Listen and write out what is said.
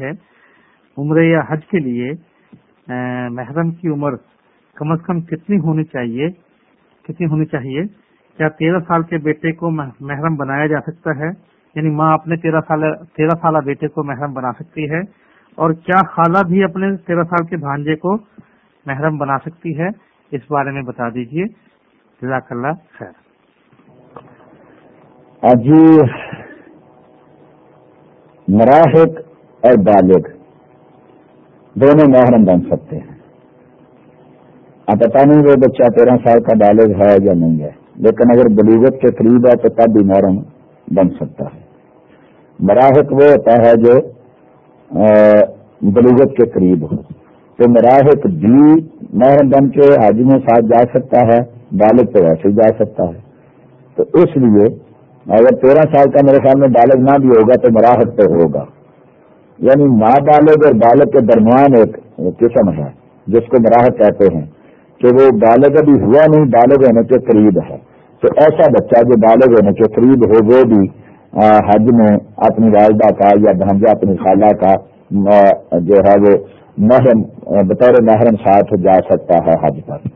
ہے۔ عمرے یا حج کے لیے محرم کی عمر کم از کم کتنی ہونی چاہیے؟ کتنی ہونی چاہیے؟ کیا تیرہ سال کے بیٹے کو محرم بنایا جا سکتا ہے؟ یعنی ماں اپنے تیرہ سال، تیرہ سالہ بیٹے کو محرم بنا سکتی ہے؟ اور کیا خالہ بھی اپنے تیرہ سال کے بھانجے کو محرم بنا سکتی ہے؟ اس بارے میں بتا دیجیے جزاک اللہ خیر۔ جی مراحق اور بالغ دونوں محرم بن سکتے ہیں۔ اب پتا نہیں وہ بچہ تیرہ سال کا بالغ ہے یا نہیں ہے، لیکن اگر بلیغت کے قریب ہے تو تب بھی محرم بن سکتا ہے۔ مراحق وہ ہوتا ہے جو بلیغت کے قریب ہو۔ تو مراحق بھی محرم بن کے حج میں ساتھ جا سکتا ہے، بالغ تو ویسے جا سکتا ہے۔ تو اس لیے اگر تیرہ سال کا میرے خیال میں بالغ نہ بھی ہوگا تو مراحت تو ہوگا۔ یعنی ماں بالغ اور بالغ کے درمیان ایک قسم ہے، جس کو مراحت کہتے ہیں کہ وہ بالغ ابھی ہوا نہیں، بالغ ہونے کے قریب ہے۔ تو ایسا بچہ جو بالغ ہونے کے قریب ہو، وہ بھی حج میں اپنی والدہ کا یا بھانجا اپنی خالہ کا جو ہے وہ محرم بطور محرم ساتھ جا سکتا ہے حج پر۔